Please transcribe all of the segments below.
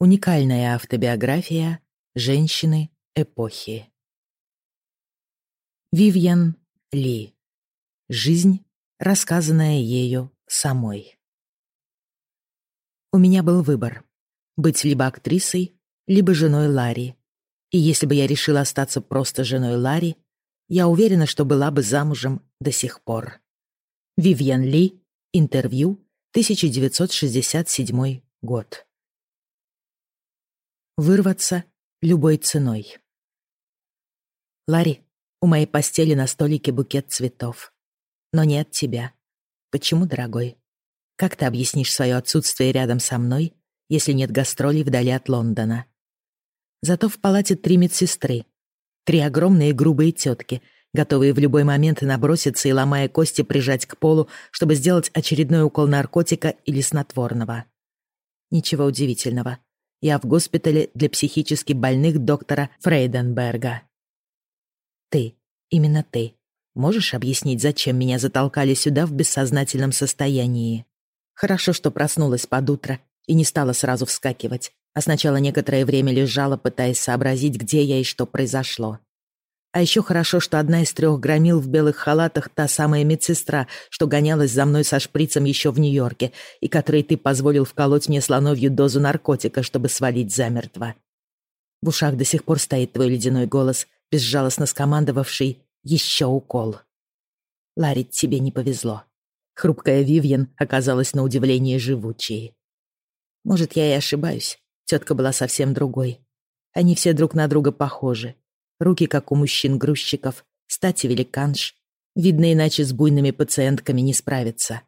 Уникальная автобиография женщины эпохи. Вивьен Ли. Жизнь, рассказанная ею самой. У меня был выбор — быть либо актрисой, либо женой Ларри. И если бы я решила остаться просто женой Ларри, я уверена, что была бы замужем до сих пор. Вивьен Ли. Интервью. 1967 год. Вырваться любой ценой. Ларри, у моей постели на столике букет цветов. Но не от тебя. Почему, дорогой? Как ты объяснишь свое отсутствие рядом со мной, если нет гастролей вдали от Лондона? Зато в палате три медсестры. Три огромные грубые тетки, готовые в любой момент наброситься и, ломая кости, прижать к полу, чтобы сделать очередной укол наркотика или снотворного. Ничего удивительного. Я в госпитале для психически больных доктора Фрейденберга. Ты, именно ты, можешь объяснить, зачем меня затолкали сюда в бессознательном состоянии? Хорошо, что проснулась под утро и не стала сразу вскакивать, а сначала некоторое время лежала, пытаясь сообразить, где я и что произошло. А еще хорошо, что одна из трех громил в белых халатах та самая медсестра, что гонялась за мной со шприцем еще в Нью-Йорке, и которой ты позволил вколоть мне слоновью дозу наркотика, чтобы свалить замертво. В ушах до сих пор стоит твой ледяной голос, безжалостно скомандовавший «Еще укол». Ларри, тебе не повезло. Хрупкая Вивьен оказалась на удивление живучей. Может, я и ошибаюсь. Тетка была совсем другой. Они все друг на друга похожи. Руки, как у мужчин-грузчиков, стати великанш. Видно, иначе с буйными пациентками не справиться.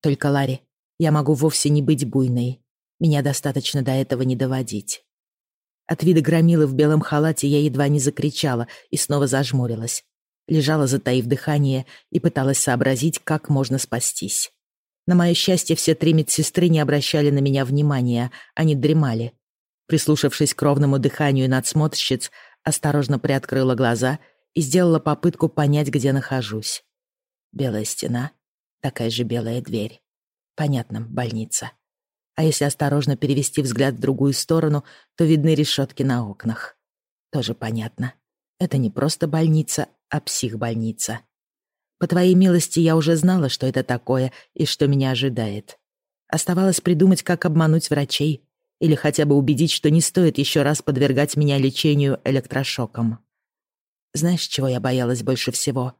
Только, Ларри, я могу вовсе не быть буйной. Меня достаточно до этого не доводить. От вида громилы в белом халате я едва не закричала и снова зажмурилась. Лежала, затаив дыхание, и пыталась сообразить, как можно спастись. На мое счастье, все три медсестры не обращали на меня внимания, они дремали. Прислушавшись к ровному дыханию надсмотрщиц, осторожно приоткрыла глаза и сделала попытку понять, где нахожусь. Белая стена, такая же белая дверь. Понятно, больница. А если осторожно перевести взгляд в другую сторону, то видны решетки на окнах. Тоже понятно. Это не просто больница, а психбольница. По твоей милости, я уже знала, что это такое и что меня ожидает. Оставалось придумать, как обмануть врачей, или хотя бы убедить, что не стоит еще раз подвергать меня лечению электрошоком. Знаешь, чего я боялась больше всего?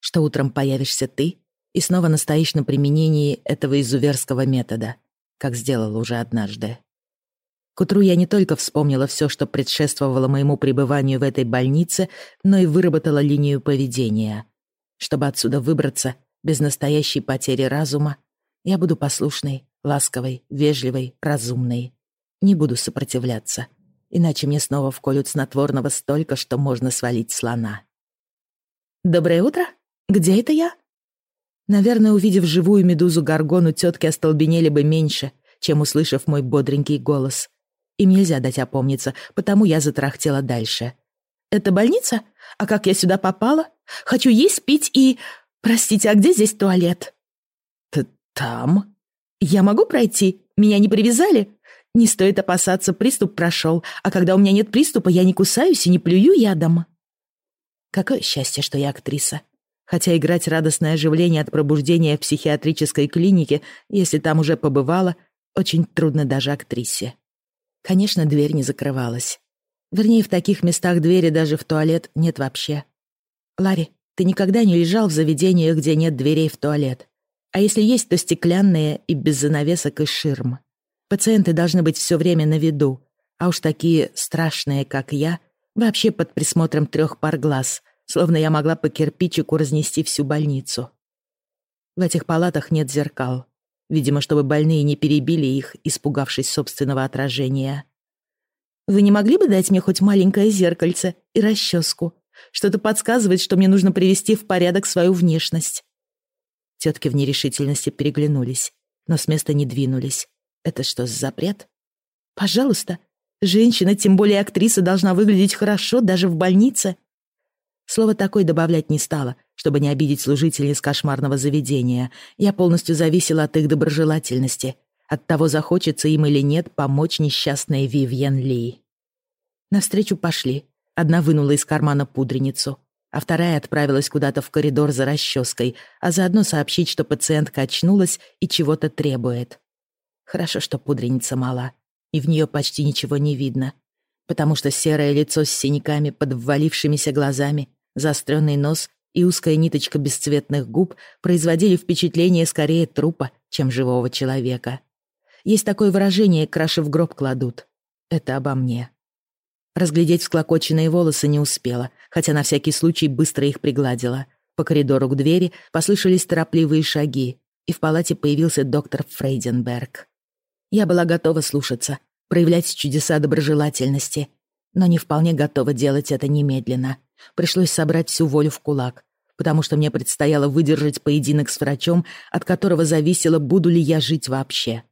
Что утром появишься ты и снова настоишь на применении этого изуверского метода, как сделала уже однажды. К утру я не только вспомнила все, что предшествовало моему пребыванию в этой больнице, но и выработала линию поведения. Чтобы отсюда выбраться без настоящей потери разума, я буду послушной, ласковой, вежливой, разумной. Не буду сопротивляться, иначе мне снова вколют снотворного столько, что можно свалить слона. «Доброе утро! Где это я?» Наверное, увидев живую медузу Гаргону, тетки остолбенели бы меньше, чем услышав мой бодренький голос. Им нельзя дать опомниться, потому я затрахтела дальше. «Это больница? А как я сюда попала? Хочу есть, пить и... Простите, а где здесь туалет?» Т «Там?» «Я могу пройти? Меня не привязали? Не стоит опасаться, приступ прошел, а когда у меня нет приступа, я не кусаюсь и не плюю ядом. Какое счастье, что я актриса. Хотя играть радостное оживление от пробуждения в психиатрической клинике, если там уже побывала, очень трудно даже актрисе. Конечно, дверь не закрывалась. Вернее, в таких местах двери даже в туалет нет вообще. Ларри, ты никогда не лежал в заведениях, где нет дверей в туалет. А если есть, то стеклянные и без занавесок и ширм. Пациенты должны быть все время на виду, а уж такие страшные, как я, вообще под присмотром трех пар глаз, словно я могла по кирпичику разнести всю больницу. В этих палатах нет зеркал, видимо, чтобы больные не перебили их, испугавшись собственного отражения. «Вы не могли бы дать мне хоть маленькое зеркальце и расческу? Что-то подсказывает, что мне нужно привести в порядок свою внешность». Тетки в нерешительности переглянулись, но с места не двинулись, это что, запрет? Пожалуйста, женщина, тем более актриса, должна выглядеть хорошо даже в больнице. Слово «такой» добавлять не стала, чтобы не обидеть служительниц кошмарного заведения. Я полностью зависела от их доброжелательности. от того, захочется им или нет помочь несчастной Вивьен Ли. Навстречу пошли. Одна вынула из кармана пудреницу, а вторая отправилась куда-то в коридор за расческой, а заодно сообщить, что пациентка очнулась и чего-то требует. Хорошо, что пудреница мала, и в нее почти ничего не видно, потому что серое лицо с синяками под ввалившимися глазами, заостренный нос и узкая ниточка бесцветных губ производили впечатление скорее трупа, чем живого человека. Есть такое выражение «краши в гроб кладут». Это обо мне. Разглядеть всклокоченные волосы не успела, хотя на всякий случай быстро их пригладила. По коридору к двери послышались торопливые шаги, и в палате появился доктор Фрейденберг. Я была готова слушаться, проявлять чудеса доброжелательности, но не вполне готова делать это немедленно. Пришлось собрать всю волю в кулак, потому что мне предстояло выдержать поединок с врачом, от которого зависело, буду ли я жить вообще.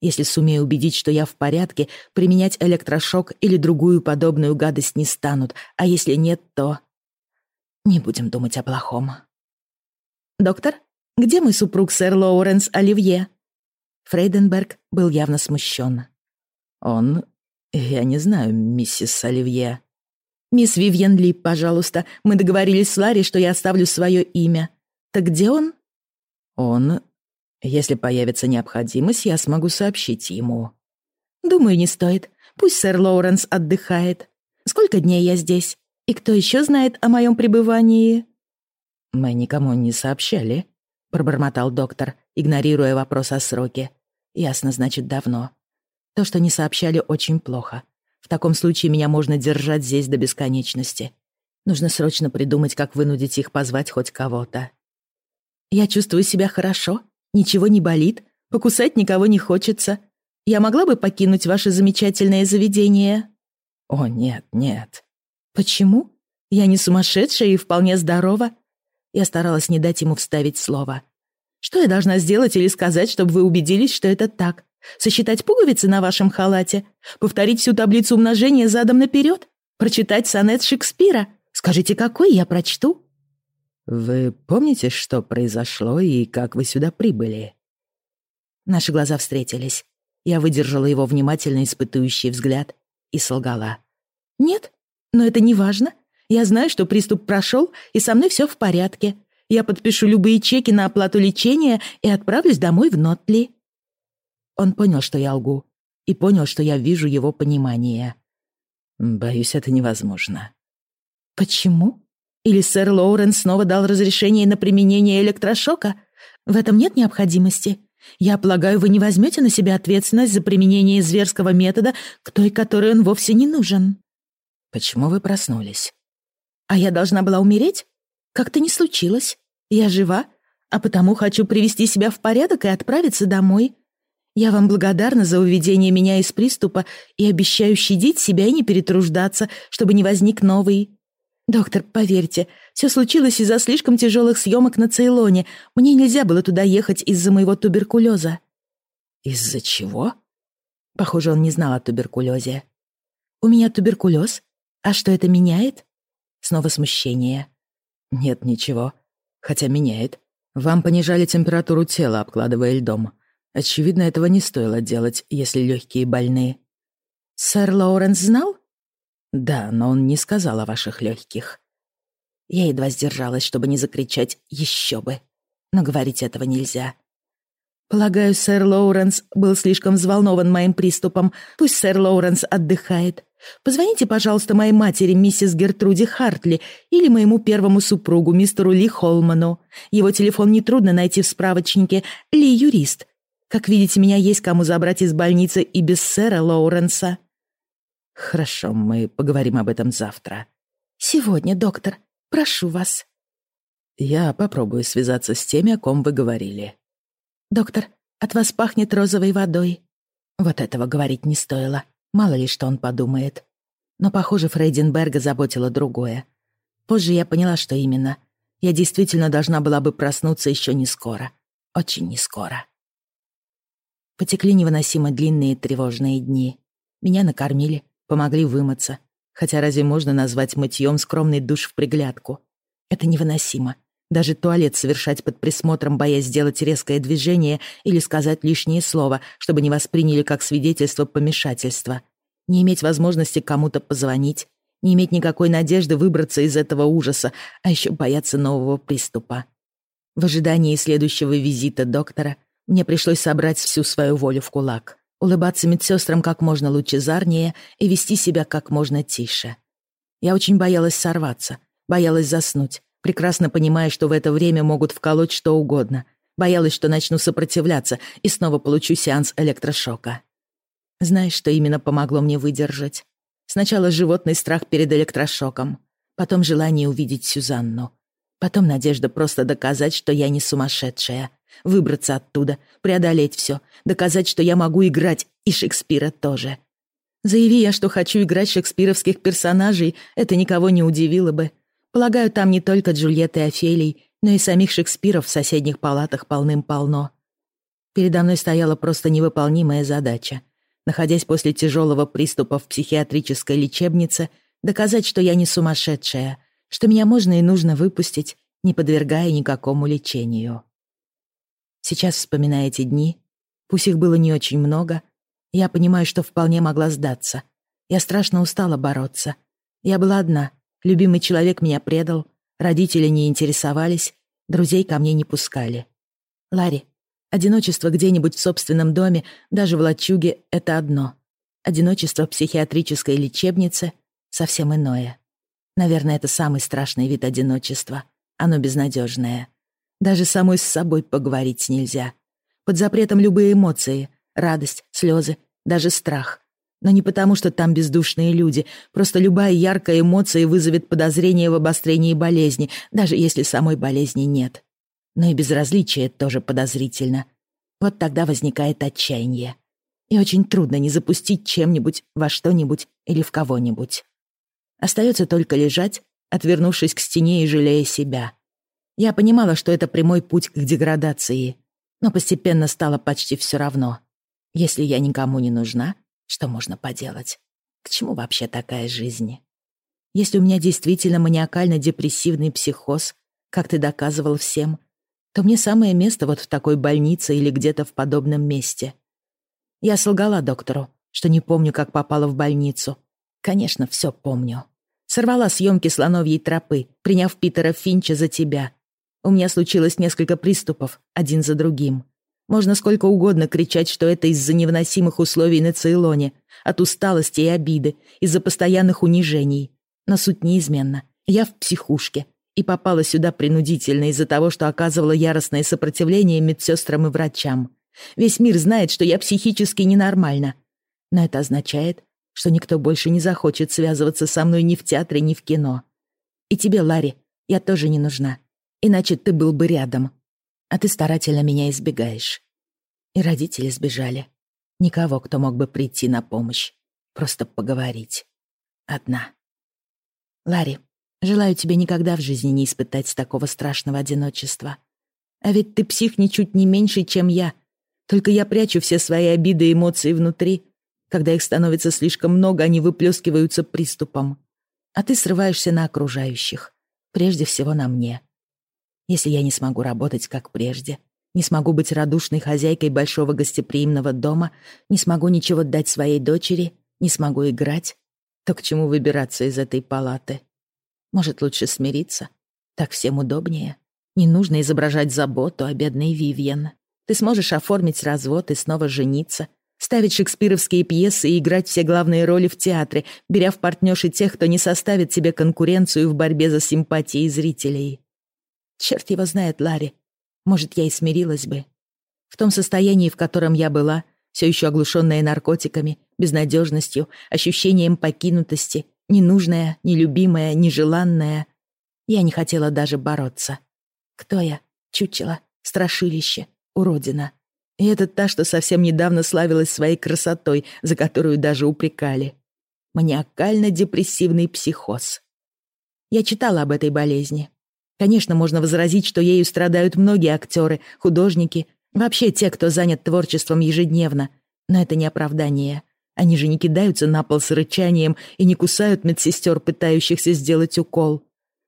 Если сумею убедить, что я в порядке, применять электрошок или другую подобную гадость не станут, а если нет, то... Не будем думать о плохом. «Доктор, где мой супруг сэр Лоуренс Оливье?» Фрейденберг был явно смущен. «Он... Я не знаю, миссис Оливье». «Мисс Вивьен Ли, пожалуйста. Мы договорились с Ларри, что я оставлю свое имя. Так где он?» «Он если появится необходимость, я смогу сообщить ему. Думаю, не стоит. Пусть сэр Лоуренс отдыхает. Сколько дней я здесь? И кто еще знает о моем пребывании? Мы никому не сообщали, пробормотал доктор, игнорируя вопрос о сроке. Ясно, значит, давно. То, что не сообщали, очень плохо. В таком случае меня можно держать здесь до бесконечности. Нужно срочно придумать, как вынудить их позвать хоть кого-то. Я чувствую себя хорошо, Ничего не болит, покусать никого не хочется. Я могла бы покинуть ваше замечательное заведение?» «О, нет, нет». «Почему? Я не сумасшедшая и вполне здорова». Я старалась не дать ему вставить слово. «Что я должна сделать или сказать, чтобы вы убедились, что это так? Сосчитать пуговицы на вашем халате? Повторить всю таблицу умножения задом наперед? Прочитать сонет Шекспира? Скажите, какой я прочту?» «Вы помните, что произошло и как вы сюда прибыли?» Наши глаза встретились. Я выдержала его внимательно испытующий взгляд и солгала. «Нет, но это не важно. Я знаю, что приступ прошел, и со мной все в порядке. Я подпишу любые чеки на оплату лечения и отправлюсь домой в Нотли». Он понял, что я лгу, и понял, что я вижу его понимание. «Боюсь, это невозможно». «Почему?» Или сэр Лоуренс снова дал разрешение на применение электрошока? В этом нет необходимости. Я полагаю, вы не возьмете на себя ответственность за применение зверского метода к той, которой он вовсе не нужен. Почему вы проснулись? А я должна была умереть? Как-то не случилось. Я жива, а потому хочу привести себя в порядок и отправиться домой. Я вам благодарна за уведение меня из приступа и обещаю щадить себя и не перетруждаться, чтобы не возник новый. «Доктор, поверьте, все случилось из-за слишком тяжелых съемок на Цейлоне. Мне нельзя было туда ехать из-за моего туберкулеза». «Из-за чего?» Похоже, он не знал о туберкулезе. «У меня туберкулез? А что это меняет?» Снова смущение. «Нет, ничего. Хотя меняет. Вам понижали температуру тела, обкладывая льдом. Очевидно, этого не стоило делать, если легкие больные». «Сэр Лоуренс знал?» Да, но он не сказал о ваших легких. Я едва сдержалась, чтобы не закричать «еще бы». Но говорить этого нельзя. Полагаю, сэр Лоуренс был слишком взволнован моим приступом. Пусть сэр Лоуренс отдыхает. Позвоните, пожалуйста, моей матери, миссис Гертруде Хартли, или моему первому супругу, мистеру Ли Холману. Его телефон нетрудно найти в справочнике. Ли юрист. Как видите, меня есть кому забрать из больницы и без сэра Лоуренса. «Хорошо, мы поговорим об этом завтра». «Сегодня, доктор. Прошу вас». «Я попробую связаться с теми, о ком вы говорили». «Доктор, от вас пахнет розовой водой». Вот этого говорить не стоило. Мало ли, что он подумает. Но, похоже, Фрейденберга заботило другое. Позже я поняла, что именно. Я действительно должна была бы проснуться еще не скоро. Очень не скоро. Потекли невыносимо длинные тревожные дни. Меня накормили, помогли вымыться. Хотя разве можно назвать мытьем скромный душ в приглядку? Это невыносимо. Даже туалет совершать под присмотром, боясь сделать резкое движение или сказать лишнее слово, чтобы не восприняли как свидетельство помешательства. Не иметь возможности кому-то позвонить, не иметь никакой надежды выбраться из этого ужаса, а еще бояться нового приступа. В ожидании следующего визита доктора мне пришлось собрать всю свою волю в кулак, улыбаться медсестрам как можно лучезарнее и вести себя как можно тише. Я очень боялась сорваться, боялась заснуть, прекрасно понимая, что в это время могут вколоть что угодно. Боялась, что начну сопротивляться и снова получу сеанс электрошока. Знаешь, что именно помогло мне выдержать? Сначала животный страх перед электрошоком, потом желание увидеть Сюзанну, потом надежда просто доказать, что я не сумасшедшая, выбраться оттуда, преодолеть все, доказать, что я могу играть, и Шекспира тоже. Заяви я, что хочу играть шекспировских персонажей, это никого не удивило бы. Полагаю, там не только Джульетты и Офелий, но и самих Шекспиров в соседних палатах полным-полно. Передо мной стояла просто невыполнимая задача. Находясь после тяжелого приступа в психиатрической лечебнице, доказать, что я не сумасшедшая, что меня можно и нужно выпустить, не подвергая никакому лечению. Сейчас, вспоминая эти дни, пусть их было не очень много, я понимаю, что вполне могла сдаться. Я страшно устала бороться. Я была одна, Любимый человек меня предал, родители не интересовались, друзей ко мне не пускали. Ларри, одиночество где-нибудь в собственном доме, даже в лачуге — это одно. Одиночество в психиатрической лечебнице — совсем иное. Наверное, это самый страшный вид одиночества. Оно безнадежное. Даже самой с собой поговорить нельзя. Под запретом любые эмоции — радость, слезы, даже страх. Но не потому, что там бездушные люди. Просто любая яркая эмоция вызовет подозрение в обострении болезни, даже если самой болезни нет. Но и безразличие тоже подозрительно. Вот тогда возникает отчаяние. И очень трудно не запустить чем-нибудь во что-нибудь или в кого-нибудь. Остается только лежать, отвернувшись к стене и жалея себя. Я понимала, что это прямой путь к деградации, но постепенно стало почти все равно. Если я никому не нужна, что можно поделать? К чему вообще такая жизнь? Если у меня действительно маниакально-депрессивный психоз, как ты доказывал всем, то мне самое место вот в такой больнице или где-то в подобном месте. Я солгала доктору, что не помню, как попала в больницу. Конечно, все помню. Сорвала съемки слоновьей тропы, приняв Питера Финча за тебя. У меня случилось несколько приступов, один за другим. Можно сколько угодно кричать, что это из-за невыносимых условий на Цейлоне, от усталости и обиды, из-за постоянных унижений. Но суть неизменна. Я в психушке и попала сюда принудительно из-за того, что оказывала яростное сопротивление медсестрам и врачам. Весь мир знает, что я психически ненормальна. Но это означает, что никто больше не захочет связываться со мной ни в театре, ни в кино. И тебе, Ларри, я тоже не нужна. Иначе ты был бы рядом, а ты старательно меня избегаешь. И родители сбежали. Никого, кто мог бы прийти на помощь. Просто поговорить. Одна. Ларри, желаю тебе никогда в жизни не испытать такого страшного одиночества. А ведь ты псих ничуть не меньше, чем я. Только я прячу все свои обиды и эмоции внутри. Когда их становится слишком много, они выплескиваются приступом. А ты срываешься на окружающих. Прежде всего на мне. Если я не смогу работать, как прежде, не смогу быть радушной хозяйкой большого гостеприимного дома, не смогу ничего дать своей дочери, не смогу играть, то к чему выбираться из этой палаты? Может, лучше смириться? Так всем удобнее. Не нужно изображать заботу о бедной Вивьен. Ты сможешь оформить развод и снова жениться, ставить шекспировские пьесы и играть все главные роли в театре, беря в партнёрши тех, кто не составит тебе конкуренцию в борьбе за симпатии зрителей. Черт его знает, Ларри. Может, я и смирилась бы. В том состоянии, в котором я была, все еще оглушенная наркотиками, безнадежностью, ощущением покинутости, ненужная, нелюбимая, нежеланная, я не хотела даже бороться. Кто я? Чучело, страшилище, уродина. И это та, что совсем недавно славилась своей красотой, за которую даже упрекали. Маниакально-депрессивный психоз. Я читала об этой болезни, Конечно, можно возразить, что ею страдают многие актеры, художники, вообще те, кто занят творчеством ежедневно. Но это не оправдание. Они же не кидаются на пол с рычанием и не кусают медсестер, пытающихся сделать укол.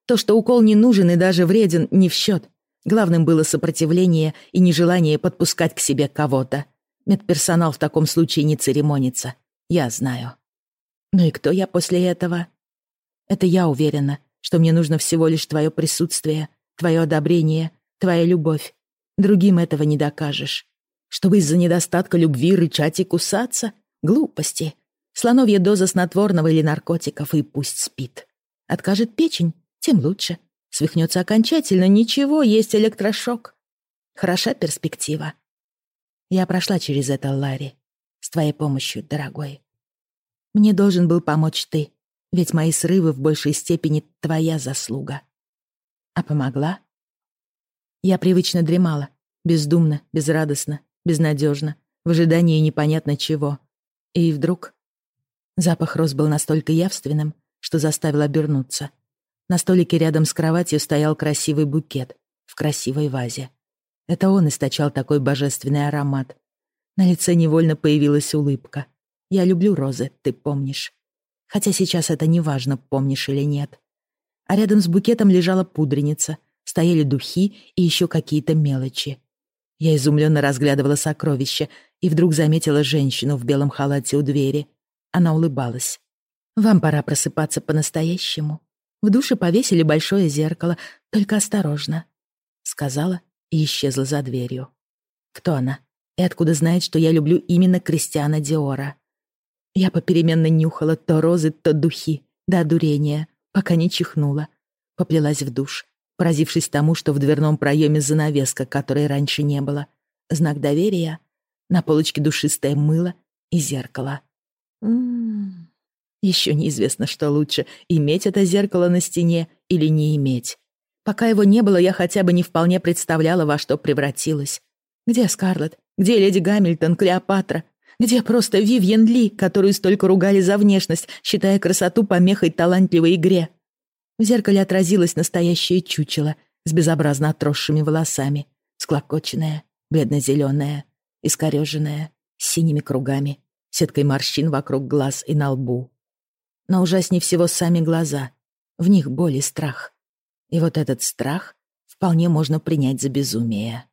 То, что укол не нужен и даже вреден, не в счет. Главным было сопротивление и нежелание подпускать к себе кого-то. Медперсонал в таком случае не церемонится. Я знаю. Ну и кто я после этого? Это я уверена, что мне нужно всего лишь твое присутствие, твое одобрение, твоя любовь. Другим этого не докажешь. Чтобы из-за недостатка любви рычать и кусаться? Глупости. Слоновья доза снотворного или наркотиков, и пусть спит. Откажет печень, тем лучше. Свихнется окончательно, ничего, есть электрошок. Хороша перспектива. Я прошла через это, Ларри. С твоей помощью, дорогой. Мне должен был помочь ты, ведь мои срывы в большей степени твоя заслуга. А помогла? Я привычно дремала, бездумно, безрадостно, безнадежно, в ожидании непонятно чего. И вдруг... Запах роз был настолько явственным, что заставил обернуться. На столике рядом с кроватью стоял красивый букет в красивой вазе. Это он источал такой божественный аромат. На лице невольно появилась улыбка. Я люблю розы, ты помнишь. Хотя сейчас это не важно, помнишь или нет. А рядом с букетом лежала пудреница, стояли духи и еще какие-то мелочи. Я изумленно разглядывала сокровища и вдруг заметила женщину в белом халате у двери. Она улыбалась. «Вам пора просыпаться по-настоящему», в душе повесили большое зеркало, только осторожно», — сказала и исчезла за дверью. «Кто она? И откуда знает, что я люблю именно Кристиана Диора?» Я попеременно нюхала то розы, то духи, до одурения, пока не чихнула. Поплелась в душ, поразившись тому, что в дверном проеме занавеска, которой раньше не было. Знак доверия, на полочке душистое мыло и зеркало. М-м-м. Еще неизвестно, что лучше, иметь это зеркало на стене или не иметь. Пока его не было, я хотя бы не вполне представляла, во что превратилась. Где Скарлетт? Где леди Гамильтон, Клеопатра? Где просто Вивьен Ли, которую столько ругали за внешность, считая красоту помехой талантливой игре? В зеркале отразилось настоящее чучело с безобразно отросшими волосами, склокоченное, бледно-зеленое, искореженное, с синими кругами, сеткой морщин вокруг глаз и на лбу. Но ужаснее всего сами глаза. В них боль и страх. И вот этот страх вполне можно принять за безумие.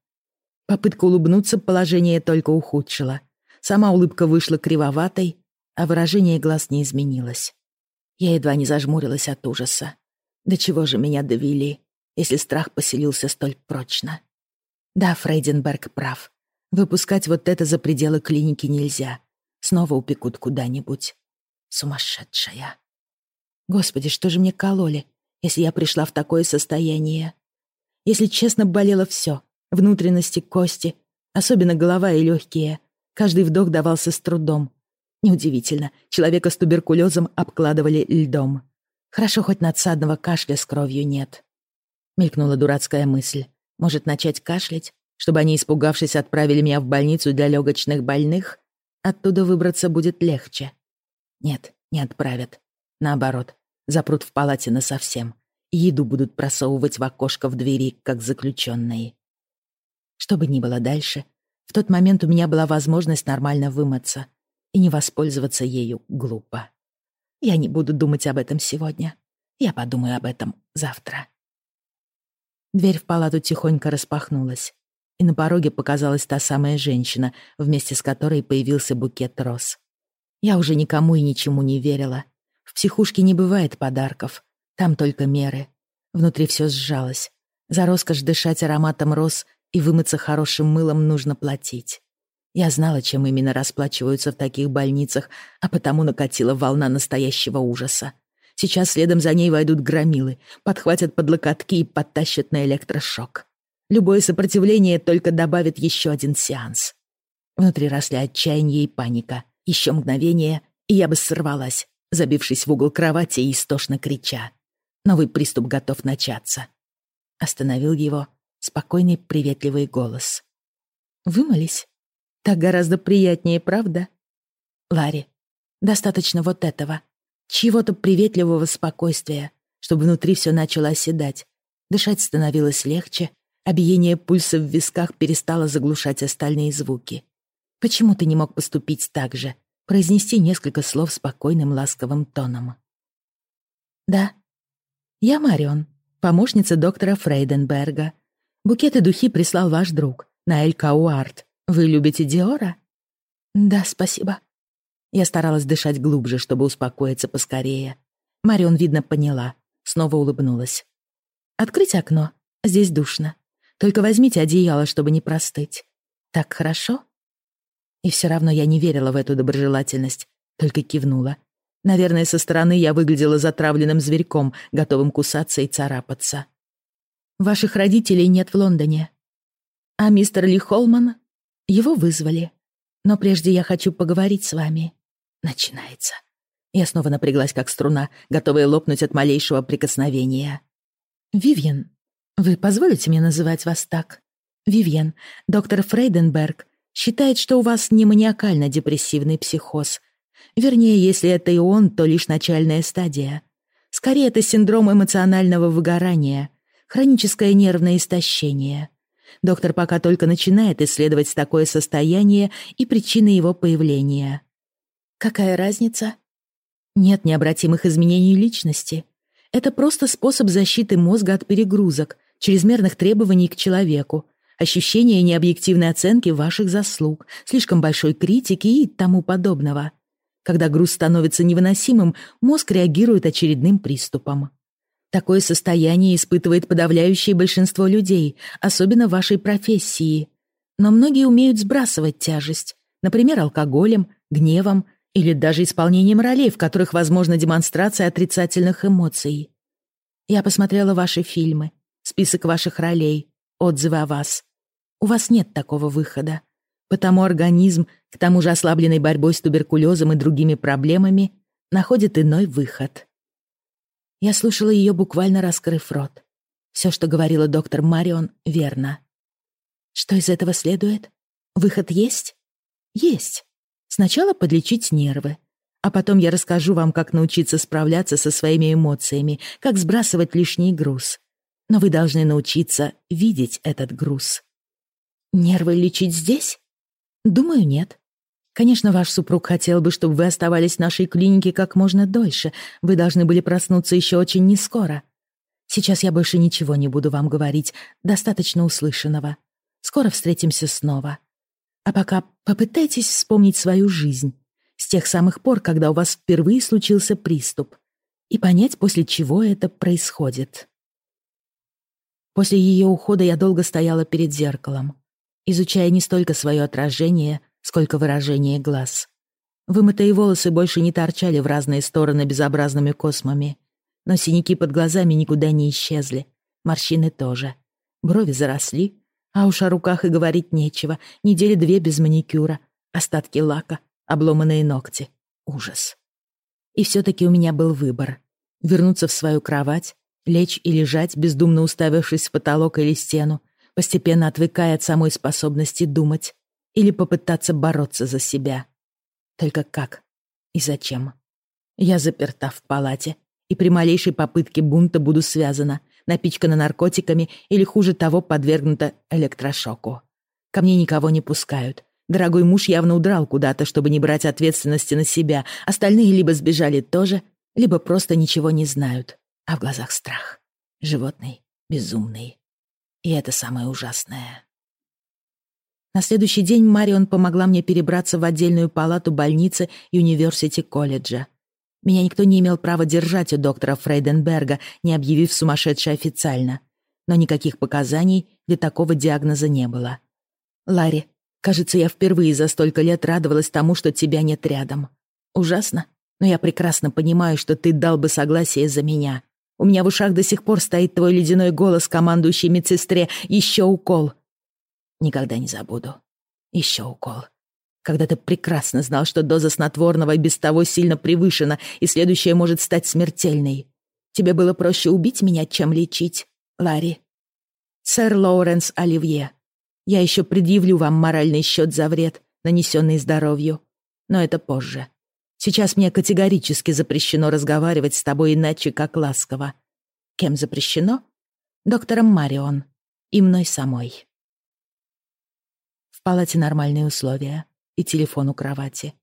Попытка улыбнуться положение только ухудшила. Сама улыбка вышла кривоватой, а выражение глаз не изменилось. Я едва не зажмурилась от ужаса. До чего же меня довели, если страх поселился столь прочно? Да, Фрейденберг прав. Выпускать вот это за пределы клиники нельзя. Снова упекут куда-нибудь. Сумасшедшая. Господи, что же мне кололи, если я пришла в такое состояние? Если честно, болело все: Внутренности, кости, особенно голова и легкие. Каждый вдох давался с трудом. Неудивительно, человека с туберкулезом обкладывали льдом. Хорошо, хоть надсадного кашля с кровью нет. Мелькнула дурацкая мысль. Может, начать кашлять, чтобы они, испугавшись, отправили меня в больницу для легочных больных? Оттуда выбраться будет легче. Нет, не отправят. Наоборот, запрут в палате насовсем. И еду будут просовывать в окошко в двери, как заключенные. Что бы ни было дальше, в тот момент у меня была возможность нормально вымыться, и не воспользоваться ею глупо. Я не буду думать об этом сегодня. Я подумаю об этом завтра. Дверь в палату тихонько распахнулась, и на пороге показалась та самая женщина, вместе с которой появился букет роз. Я уже никому и ничему не верила. В психушке не бывает подарков. Там только меры. Внутри все сжалось. За роскошь дышать ароматом роз и вымыться хорошим мылом нужно платить. Я знала, чем именно расплачиваются в таких больницах, а потому накатила волна настоящего ужаса. Сейчас следом за ней войдут громилы, подхватят под локотки и подтащат на электрошок. Любое сопротивление только добавит еще один сеанс. Внутри росли отчаяние и паника — еще мгновение, и я бы сорвалась, забившись в угол кровати и истошно крича. Новый приступ готов начаться. Остановил его спокойный, приветливый голос. «Вымылись? Так гораздо приятнее, правда?» «Ларри, достаточно вот этого. Чьего-то приветливого спокойствия, чтобы внутри все начало оседать. Дышать становилось легче, а биение пульса в висках перестало заглушать остальные звуки. Почему ты не мог поступить так же? Произнести несколько слов спокойным, ласковым тоном. Да, я Марион, помощница доктора Фрейденберга. Букет и духи прислал ваш друг, Наэль Кауарт. Вы любите Диора?» «Да, спасибо». Я старалась дышать глубже, чтобы успокоиться поскорее. Марион, видно, поняла. Снова улыбнулась. «Открыть окно. Здесь душно. Только возьмите одеяло, чтобы не простыть. Так хорошо?» И все равно я не верила в эту доброжелательность, только кивнула. Наверное, со стороны я выглядела затравленным зверьком, готовым кусаться и царапаться. «Ваших родителей нет в Лондоне. А мистер Ли Холман? Его вызвали. Но прежде я хочу поговорить с вами. Начинается». Я снова напряглась, как струна, готовая лопнуть от малейшего прикосновения. «Вивьен, вы позволите мне называть вас так? Вивьен, доктор Фрейденберг считает, что у вас не маниакально-депрессивный психоз. Вернее, если это и он, то лишь начальная стадия. Скорее, это синдром эмоционального выгорания, хроническое нервное истощение. Доктор пока только начинает исследовать такое состояние и причины его появления. Какая разница? Нет необратимых изменений личности. Это просто способ защиты мозга от перегрузок, чрезмерных требований к человеку, ощущения необъективной оценки ваших заслуг, слишком большой критики и тому подобного. Когда груз становится невыносимым, мозг реагирует очередным приступом. Такое состояние испытывает подавляющее большинство людей, особенно в вашей профессии. Но многие умеют сбрасывать тяжесть, например, алкоголем, гневом, или даже исполнением ролей, в которых возможна демонстрация отрицательных эмоций. Я посмотрела ваши фильмы, список ваших ролей, отзывы о вас. У вас нет такого выхода. Потому организм, к тому же ослабленный борьбой с туберкулезом и другими проблемами, находит иной выход. Я слушала ее, буквально раскрыв рот. Все, что говорила доктор Марион, верно. Что из этого следует? Выход есть? Есть. Сначала подлечить нервы, а потом я расскажу вам, как научиться справляться со своими эмоциями, как сбрасывать лишний груз. Но вы должны научиться видеть этот груз. Нервы лечить здесь? Думаю, нет. Конечно, ваш супруг хотел бы, чтобы вы оставались в нашей клинике как можно дольше. Вы должны были проснуться еще очень нескоро. Сейчас я больше ничего не буду вам говорить, достаточно услышанного. Скоро встретимся снова. А пока попытайтесь вспомнить свою жизнь с тех самых пор, когда у вас впервые случился приступ, и понять, после чего это происходит. После ее ухода я долго стояла перед зеркалом, изучая не столько свое отражение, сколько выражение глаз. Вымытые волосы больше не торчали в разные стороны безобразными космами, но синяки под глазами никуда не исчезли, морщины тоже. Брови заросли, а уж о руках и говорить нечего. Недели две без маникюра. Остатки лака, обломанные ногти. Ужас. И все-таки у меня был выбор. Вернуться в свою кровать, лечь и лежать, бездумно уставившись в потолок или стену, постепенно отвыкая от самой способности думать, или попытаться бороться за себя. Только как и зачем? Я заперта в палате, и при малейшей попытке бунта буду связана, напичкана наркотиками или, хуже того, подвергнута электрошоку. Ко мне никого не пускают. Дорогой муж явно удрал куда-то, чтобы не брать ответственности на себя. Остальные либо сбежали тоже, либо просто ничего не знают. А в глазах страх. Животный, безумный. И это самое ужасное. На следующий день Марион помогла мне перебраться в отдельную палату больницы Юниверсити-колледжа. Меня никто не имел права держать у доктора Фрейденберга, не объявив сумасшедшей официально. Но никаких показаний для такого диагноза не было. «Ларри, кажется, я впервые за столько лет радовалась тому, что тебя нет рядом. Ужасно, но я прекрасно понимаю, что ты дал бы согласие за меня. У меня в ушах до сих пор стоит твой ледяной голос, командующий медсестре. Еще укол. Никогда не забуду. Еще укол когда ты прекрасно знал, что доза снотворного и без того сильно превышена, и следующая может стать смертельной. Тебе было проще убить меня, чем лечить, Ларри. Сэр Лоуренс Оливье, я еще предъявлю вам моральный счет за вред, нанесенный здоровью. Но это позже. Сейчас мне категорически запрещено разговаривать с тобой иначе, как ласково. Кем запрещено? Доктором Марион. И мной самой. Палате нормальные условия и телефон у кровати.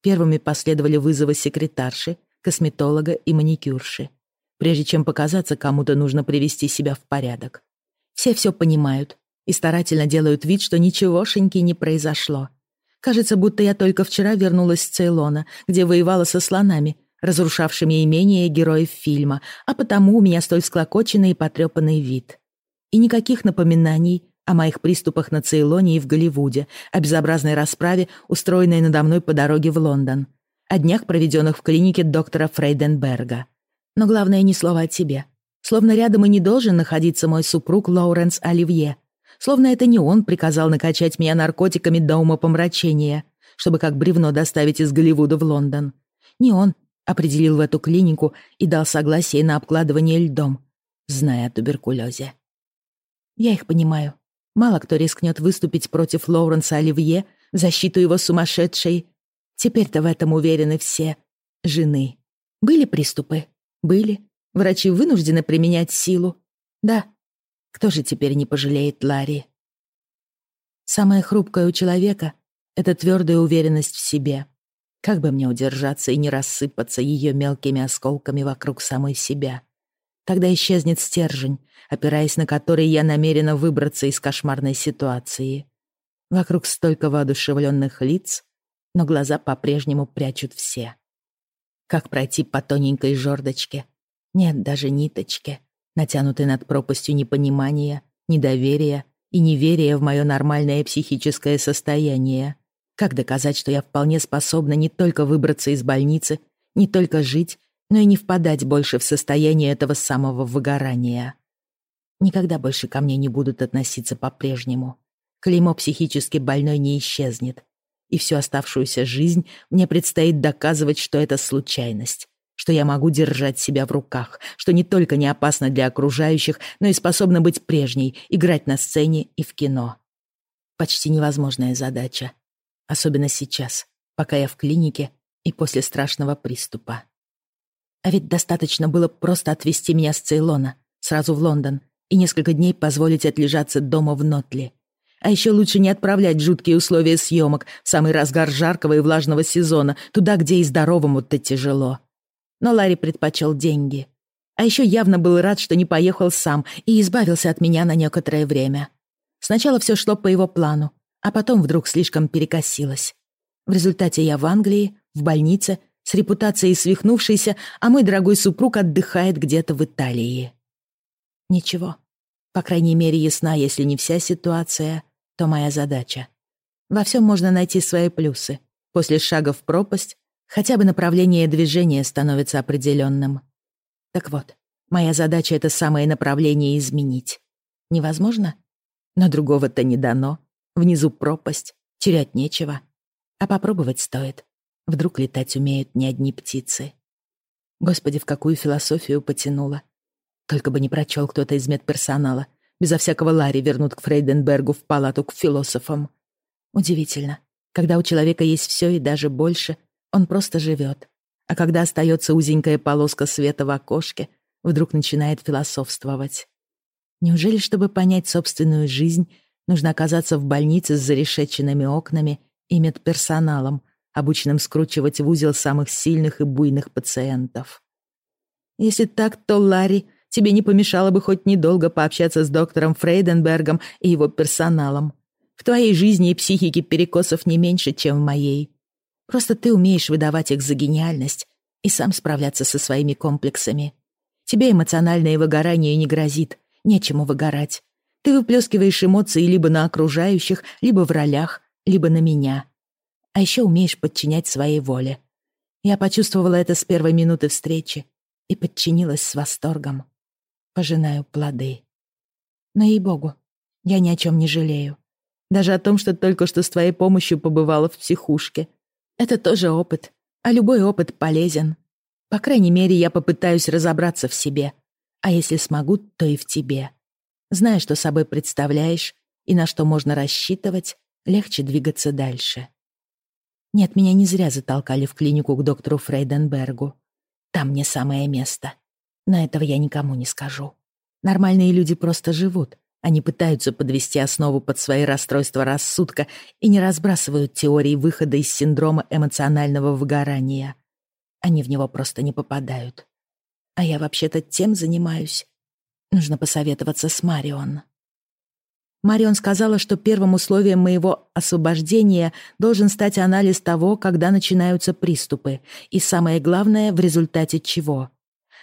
Первыми последовали вызовы секретарши, косметолога и маникюрши. Прежде чем показаться кому-то, нужно привести себя в порядок. Все все понимают и старательно делают вид, что ничегошеньки не произошло. Кажется, будто я только вчера вернулась с Цейлона, где воевала со слонами, разрушавшими имение героев фильма, а потому у меня столь склокоченный и потрепанный вид. И никаких напоминаний о моих приступах на Цейлоне и в Голливуде, о безобразной расправе, устроенной надо мной по дороге в Лондон, о днях, проведенных в клинике доктора Фрейденберга. Но главное не слово о тебе. Словно рядом и не должен находиться мой супруг Лоуренс Оливье. Словно это не он приказал накачать меня наркотиками до умопомрачения, чтобы как бревно доставить из Голливуда в Лондон. Не он определил в эту клинику и дал согласие на обкладывание льдом, зная о туберкулезе. Я их понимаю. Мало кто рискнет выступить против Лоуренса Оливье в защиту его сумасшедшей. Теперь-то в этом уверены все. Жены. Были приступы? Были. Врачи вынуждены применять силу. Да. Кто же теперь не пожалеет Ларри? Самое хрупкое у человека — это твердая уверенность в себе. Как бы мне удержаться и не рассыпаться ее мелкими осколками вокруг самой себя? Тогда исчезнет стержень, опираясь на который я намерена выбраться из кошмарной ситуации. Вокруг столько воодушевленных лиц, но глаза по-прежнему прячут все. Как пройти по тоненькой жердочке? Нет даже ниточки, натянутой над пропастью непонимания, недоверия и неверия в мое нормальное психическое состояние. Как доказать, что я вполне способна не только выбраться из больницы, не только жить, но и не впадать больше в состояние этого самого выгорания? Никогда больше ко мне не будут относиться по-прежнему. Клеймо психически больной не исчезнет, и всю оставшуюся жизнь мне предстоит доказывать, что это случайность, что я могу держать себя в руках, что не только не опасно для окружающих, но и способна быть прежней, играть на сцене и в кино. Почти невозможная задача. Особенно сейчас, пока я в клинике и после страшного приступа. А ведь достаточно было просто отвезти меня с Цейлона сразу в Лондон и несколько дней позволить отлежаться дома в Нотли. А еще лучше не отправлять жуткие условия съемок в самый разгар жаркого и влажного сезона, туда, где и здоровому-то тяжело. Но Ларри предпочел деньги. А еще явно был рад, что не поехал сам и избавился от меня на некоторое время. Сначала все шло по его плану, а потом вдруг слишком перекосилось. В результате я в Англии, в больнице, с репутацией свихнувшейся, а мой дорогой супруг отдыхает где-то в Италии. Ничего. По крайней мере, ясна, если не вся ситуация, то моя задача. Во всем можно найти свои плюсы. После шага в пропасть хотя бы направление движения становится определенным. Так вот, моя задача — это самое направление изменить. Невозможно? Но другого-то не дано. Внизу пропасть, терять нечего. А попробовать стоит. Вдруг летать умеют не одни птицы. Господи, в какую философию потянула. Только бы не прочел кто-то из медперсонала — безо всякого Ларри вернут к Фрейденбергу в палату к философам. Удивительно. Когда у человека есть все и даже больше, он просто живет. А когда остается узенькая полоска света в окошке, вдруг начинает философствовать. Неужели, чтобы понять собственную жизнь, нужно оказаться в больнице с зарешеченными окнами и медперсоналом, обученным скручивать в узел самых сильных и буйных пациентов? Если так, то Ларри тебе не помешало бы хоть недолго пообщаться с доктором Фрейденбергом и его персоналом. В твоей жизни и психике перекосов не меньше, чем в моей. Просто ты умеешь выдавать их за гениальность и сам справляться со своими комплексами. Тебе эмоциональное выгорание не грозит, нечему выгорать. Ты выплескиваешь эмоции либо на окружающих, либо в ролях, либо на меня. А еще умеешь подчинять своей воле. Я почувствовала это с первой минуты встречи и подчинилась с восторгом пожинаю плоды. Но ей-богу, я ни о чем не жалею. Даже о том, что только что с твоей помощью побывала в психушке. Это тоже опыт, а любой опыт полезен. По крайней мере, я попытаюсь разобраться в себе. А если смогу, то и в тебе. Зная, что собой представляешь и на что можно рассчитывать, легче двигаться дальше. Нет, меня не зря затолкали в клинику к доктору Фрейденбергу. Там мне самое место. Но этого я никому не скажу. Нормальные люди просто живут. Они пытаются подвести основу под свои расстройства рассудка и не разбрасывают теории выхода из синдрома эмоционального выгорания. Они в него просто не попадают. А я вообще-то тем занимаюсь. Нужно посоветоваться с Марион. Марион сказала, что первым условием моего освобождения должен стать анализ того, когда начинаются приступы, и самое главное, в результате чего.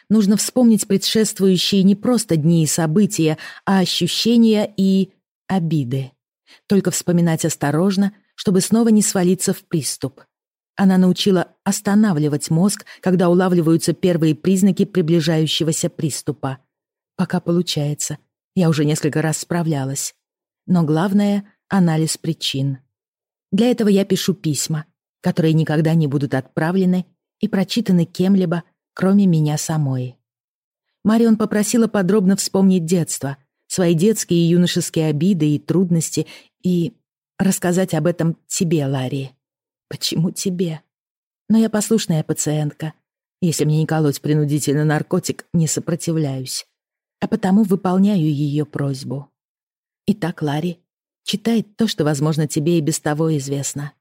Нужно вспомнить предшествующие не просто дни и события, а ощущения и обиды. Только вспоминать осторожно, чтобы снова не свалиться в приступ. Она научила останавливать мозг, когда улавливаются первые признаки приближающегося приступа. Пока получается. Я уже несколько раз справлялась. Но главное — анализ причин. Для этого я пишу письма, которые никогда не будут отправлены и прочитаны кем-либо, кроме меня самой. Марион попросила подробно вспомнить детство, свои детские и юношеские обиды и трудности, и рассказать об этом тебе, Ларри. Почему тебе? Но я послушная пациентка. Если мне не колоть принудительно наркотик, не сопротивляюсь. А потому выполняю ее просьбу. Итак, Ларри, читает то, что, возможно, тебе и без того известно.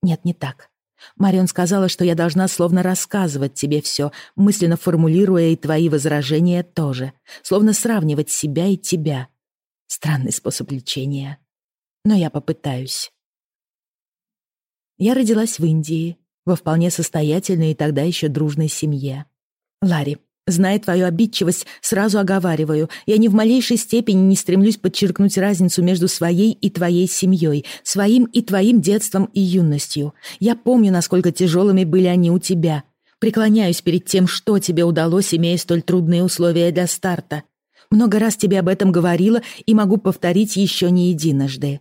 Нет, не так. Марион сказала, что я должна словно рассказывать тебе все, мысленно формулируя и твои возражения тоже, словно сравнивать себя и тебя. Странный способ лечения. Но я попытаюсь. Я родилась в Индии, во вполне состоятельной и тогда еще дружной семье. Ларри, Зная твою обидчивость, сразу оговариваю, я ни в малейшей степени не стремлюсь подчеркнуть разницу между своей и твоей семьей, своим и твоим детством и юностью. Я помню, насколько тяжелыми были они у тебя. Преклоняюсь перед тем, что тебе удалось, имея столь трудные условия для старта. Много раз тебе об этом говорила и могу повторить еще не единожды.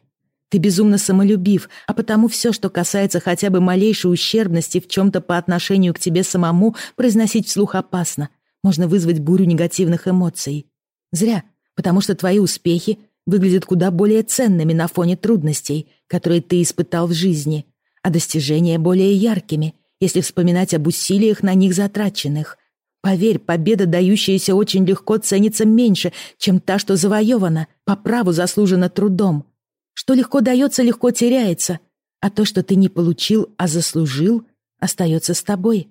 Ты безумно самолюбив, а потому все, что касается хотя бы малейшей ущербности в чем-то по отношению к тебе самому, произносить вслух опасно — можно вызвать бурю негативных эмоций. Зря, потому что твои успехи выглядят куда более ценными на фоне трудностей, которые ты испытал в жизни, а достижения более яркими, если вспоминать об усилиях на них затраченных. Поверь, победа, дающаяся очень легко, ценится меньше, чем та, что завоевана, по праву заслужена трудом. Что легко дается, легко теряется, а то, что ты не получил, а заслужил, остается с тобой.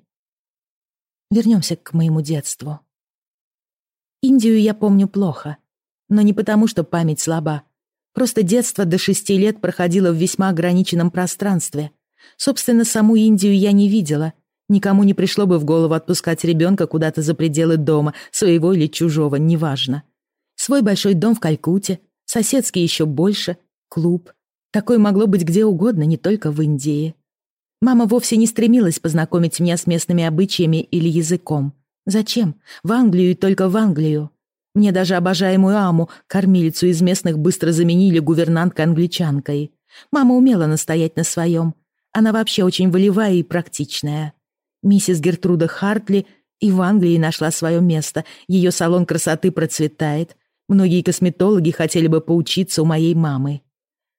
Вернемся к моему детству. Индию я помню плохо, но не потому, что память слаба. Просто детство до шести лет проходило в весьма ограниченном пространстве. Собственно, саму Индию я не видела. Никому не пришло бы в голову отпускать ребенка куда-то за пределы дома, своего или чужого, неважно. Свой большой дом в Калькутте, соседский еще больше, клуб. Такое могло быть где угодно, не только в Индии. Мама вовсе не стремилась познакомить меня с местными обычаями или языком. Зачем? В Англию и только в Англию. Мне даже обожаемую Аму, кормилицу из местных, быстро заменили гувернанткой-англичанкой. Мама умела настоять на своем. Она вообще очень волевая и практичная. Миссис Гертруда Хартли и в Англии нашла свое место. Ее салон красоты процветает. Многие косметологи хотели бы поучиться у моей мамы.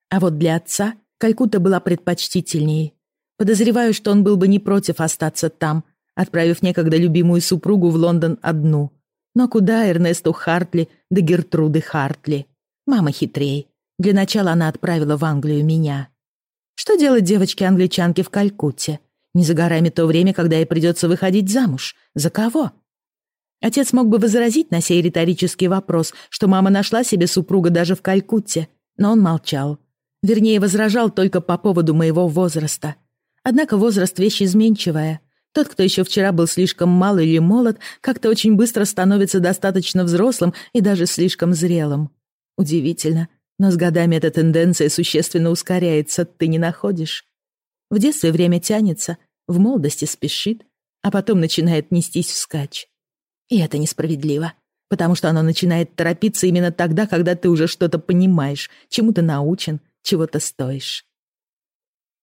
А вот для отца Калькутта была предпочтительнее. Подозреваю, что он был бы не против остаться там, отправив некогда любимую супругу в Лондон одну. Но куда Эрнесту Хартли да Гертруды Хартли? Мама хитрей. Для начала она отправила в Англию меня. Что делать девочке-англичанке в Калькутте? Не за горами то время, когда ей придется выходить замуж. За кого? Отец мог бы возразить на сей риторический вопрос, что мама нашла себе супруга даже в Калькутте, но он молчал. Вернее, возражал только по поводу моего возраста. Однако возраст — вещь изменчивая. Тот, кто еще вчера был слишком мал или молод, как-то очень быстро становится достаточно взрослым и даже слишком зрелым. Удивительно, но с годами эта тенденция существенно ускоряется, ты не находишь? В детстве время тянется, в молодости спешит, а потом начинает нестись вскачь. И это несправедливо, потому что оно начинает торопиться именно тогда, когда ты уже что-то понимаешь, чему-то научен, чего-то стоишь.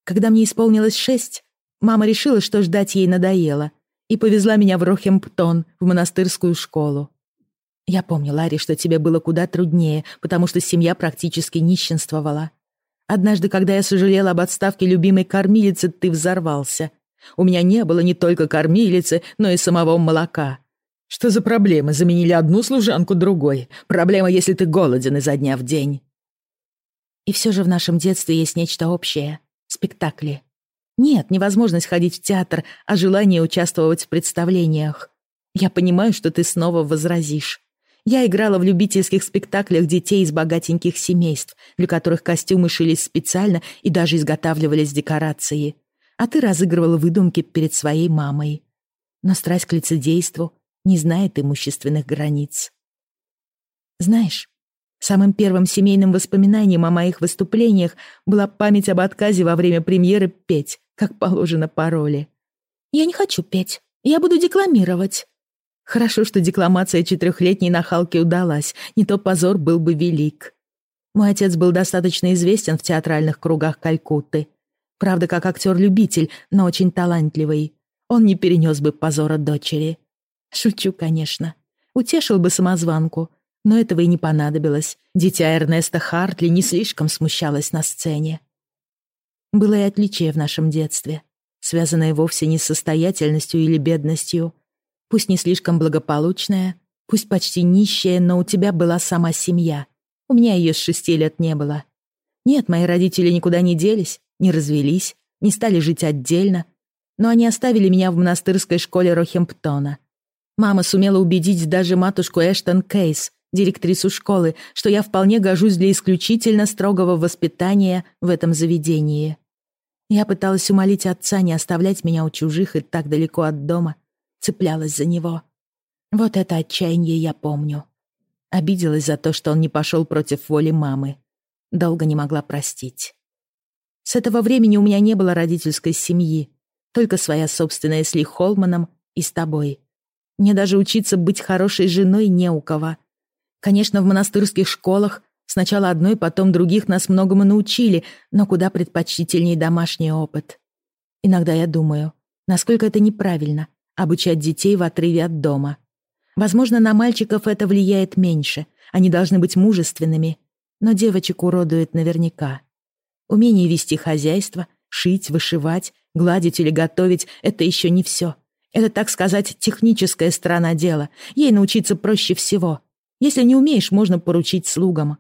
Когда мне исполнилось шесть, мама решила, что ждать ей надоело, и повезла меня в Рохемптон, в монастырскую школу. Я помню, Ларри, что тебе было куда труднее, потому что семья практически нищенствовала. Однажды, когда я сожалела об отставке любимой кормилицы, ты взорвался. У меня не было не только кормилицы, но и самого молока. Что за проблема? Заменили одну служанку другой. Проблема, если ты голоден изо дня в день. И все же в нашем детстве есть нечто общее спектакли. Нет, невозможность ходить в театр, а желание участвовать в представлениях. Я понимаю, что ты снова возразишь. Я играла в любительских спектаклях детей из богатеньких семейств, для которых костюмы шились специально и даже изготавливались декорации. А ты разыгрывала выдумки перед своей мамой. Но страсть к лицедейству не знает имущественных границ. Знаешь, самым первым семейным воспоминанием о моих выступлениях была память об отказе во время премьеры петь, как положено по роли. «Я не хочу петь, я буду декламировать», Хорошо, что декламация четырехлетней нахалки удалась, не то позор был бы велик. Мой отец был достаточно известен в театральных кругах Калькутты. Правда, как актер-любитель, но очень талантливый. Он не перенес бы позора дочери. Шучу, конечно. Утешил бы самозванку, но этого и не понадобилось. Дитя Эрнеста Хартли не слишком смущалось на сцене. Было и отличие в нашем детстве, связанное вовсе не с состоятельностью или бедностью, Пусть не слишком благополучная, пусть почти нищая, но у тебя была сама семья. У меня ее с шести лет не было. Нет, мои родители никуда не делись, не развелись, не стали жить отдельно, но они оставили меня в монастырской школе Рохемптона. Мама сумела убедить даже матушку Эштон Кейс, директрису школы, что я вполне гожусь для исключительно строгого воспитания в этом заведении. Я пыталась умолить отца не оставлять меня у чужих и так далеко от дома, цеплялась за него. Вот это отчаяние я помню. Обиделась за то, что он не пошел против воли мамы. Долго не могла простить. С этого времени у меня не было родительской семьи, только своя собственная с Ли Холманом и с тобой. Мне даже учиться быть хорошей женой не у кого. Конечно, в монастырских школах сначала одной, потом других нас многому научили, но куда предпочтительнее домашний опыт. Иногда я думаю, насколько это неправильно обучать детей в отрыве от дома. Возможно, на мальчиков это влияет меньше, они должны быть мужественными, но девочек уродует наверняка. Умение вести хозяйство, шить, вышивать, гладить или готовить — это еще не все. Это, так сказать, техническая сторона дела. Ей научиться проще всего. Если не умеешь, можно поручить слугам.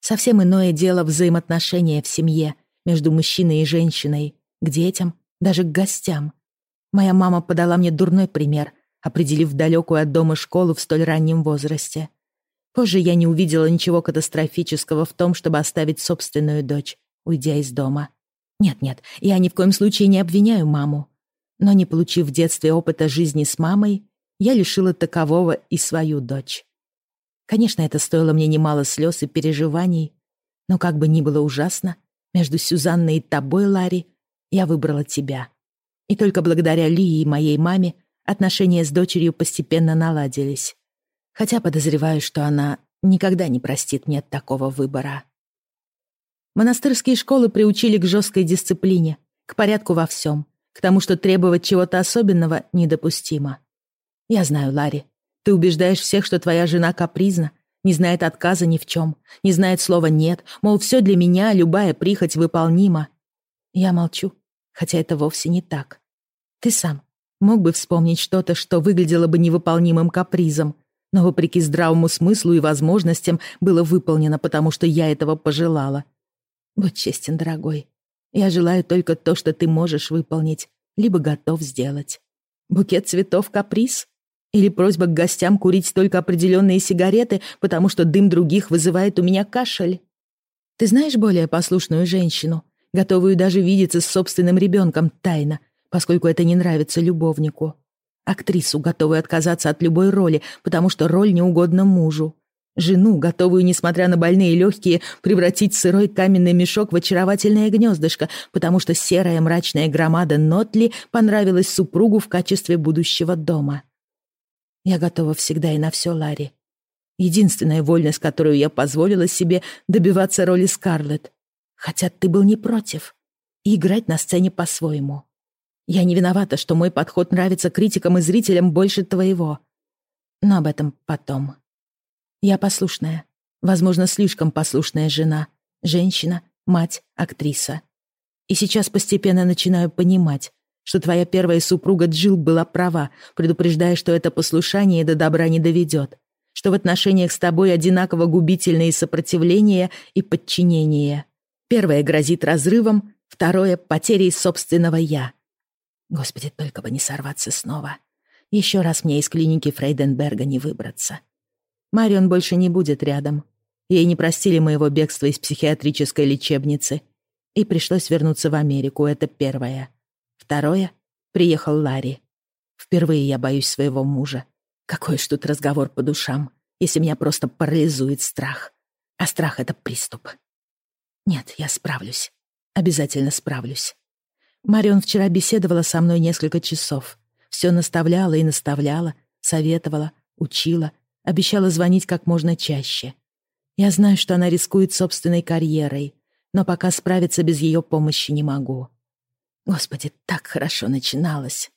Совсем иное дело взаимоотношения в семье между мужчиной и женщиной, к детям, даже к гостям. Моя мама подала мне дурной пример, определив далекую от дома школу в столь раннем возрасте. Позже я не увидела ничего катастрофического в том, чтобы оставить собственную дочь, уйдя из дома. Нет-нет, я ни в коем случае не обвиняю маму. Но не получив в детстве опыта жизни с мамой, я лишила такового и свою дочь. Конечно, это стоило мне немало слез и переживаний, но как бы ни было ужасно, между Сюзанной и тобой, Ларри, я выбрала тебя. И только благодаря Ли и моей маме отношения с дочерью постепенно наладились. Хотя подозреваю, что она никогда не простит мне такого выбора. Монастырские школы приучили к жесткой дисциплине, к порядку во всем, к тому, что требовать чего-то особенного недопустимо. Я знаю, Ларри, ты убеждаешь всех, что твоя жена капризна, не знает отказа ни в чем, не знает слова «нет», мол, все для меня, любая прихоть выполнима. Я молчу, хотя это вовсе не так. Ты сам мог бы вспомнить что-то, что выглядело бы невыполнимым капризом, но вопреки здравому смыслу и возможностям было выполнено, потому что я этого пожелала. Будь честен, дорогой. Я желаю только то, что ты можешь выполнить, либо готов сделать. Букет цветов — каприз? Или просьба к гостям курить только определенные сигареты, потому что дым других вызывает у меня кашель? Ты знаешь более послушную женщину, готовую даже видеться с собственным ребенком тайно, поскольку это не нравится любовнику. Актрису, готовую отказаться от любой роли, потому что роль не угодна мужу. Жену, готовую, несмотря на больные легкие, превратить сырой каменный мешок в очаровательное гнездышко, потому что серая мрачная громада Нотли понравилась супругу в качестве будущего дома. Я готова всегда и на все, Ларри. Единственная вольность, которую я позволила себе, добиваться роли Скарлетт. Хотя ты был не против. И играть на сцене по-своему. Я не виновата, что мой подход нравится критикам и зрителям больше твоего. Но об этом потом. Я послушная, возможно, слишком послушная жена, женщина, мать, актриса. И сейчас постепенно начинаю понимать, что твоя первая супруга Джилл была права, предупреждая, что это послушание до добра не доведет, что в отношениях с тобой одинаково губительные сопротивление и подчинение. Первое грозит разрывом, второе — потерей собственного «я». Господи, только бы не сорваться снова. Еще раз мне из клиники Фрейденберга не выбраться. Марион больше не будет рядом. Ей не простили моего бегства из психиатрической лечебницы. И пришлось вернуться в Америку, это первое. Второе — приехал Ларри. Впервые я боюсь своего мужа. Какой ж тут разговор по душам, если меня просто парализует страх. А страх — это приступ. Нет, я справлюсь. Обязательно справлюсь. Марион вчера беседовала со мной несколько часов. Все наставляла и наставляла, советовала, учила, обещала звонить как можно чаще. Я знаю, что она рискует собственной карьерой, но пока справиться без ее помощи не могу. Господи, так хорошо начиналось.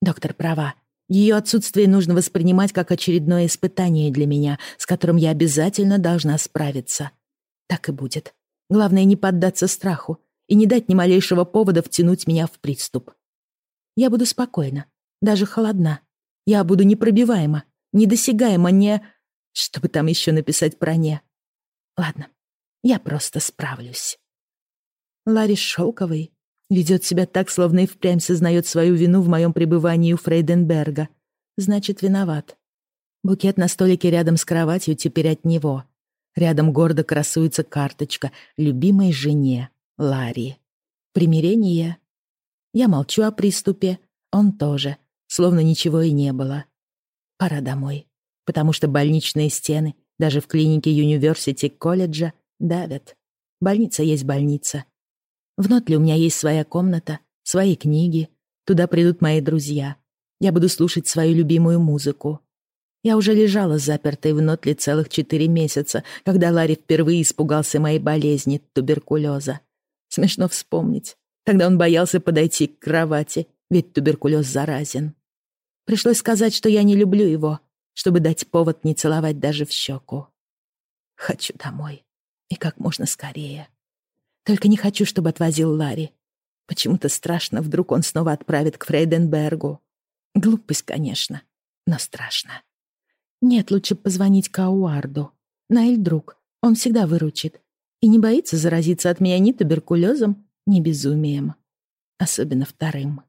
Доктор права. Ее отсутствие нужно воспринимать как очередное испытание для меня, с которым я обязательно должна справиться. Так и будет. Главное не поддаться страху и не дать ни малейшего повода втянуть меня в приступ. Я буду спокойна, даже холодна. Я буду непробиваема, недосягаема, не... Что бы там еще написать про «не»? Ладно, я просто справлюсь. Ларри Шелковый ведет себя так, словно и впрямь сознает свою вину в моем пребывании у Фрейденберга. Значит, виноват. Букет на столике рядом с кроватью теперь от него. Рядом гордо красуется карточка «Любимой жене Ларри». Примирение. Я молчу о приступе, он тоже, словно ничего и не было. Пора домой потому что больничные стены даже в клинике Юниверсити колледжа давят. Больница есть больница. В Нотле у меня есть своя комната, свои книги. Туда придут мои друзья. Я буду слушать свою любимую музыку. Я уже лежала запертой в Нотле целых четыре месяца, когда Ларри впервые испугался моей болезни, туберкулеза. Смешно вспомнить. Тогда он боялся подойти к кровати, ведь туберкулез заразен. Пришлось сказать, что я не люблю его, чтобы дать повод не целовать даже в щеку. Хочу домой. И как можно скорее. Только не хочу, чтобы отвозил Ларри. Почему-то страшно, вдруг он снова отправит к Фрейденбергу. Глупость, конечно, но страшно. Нет, лучше позвонить Кауарду. Наэль друг, он всегда выручит. И не боится заразиться от меня ни туберкулезом, ни безумием. Особенно вторым.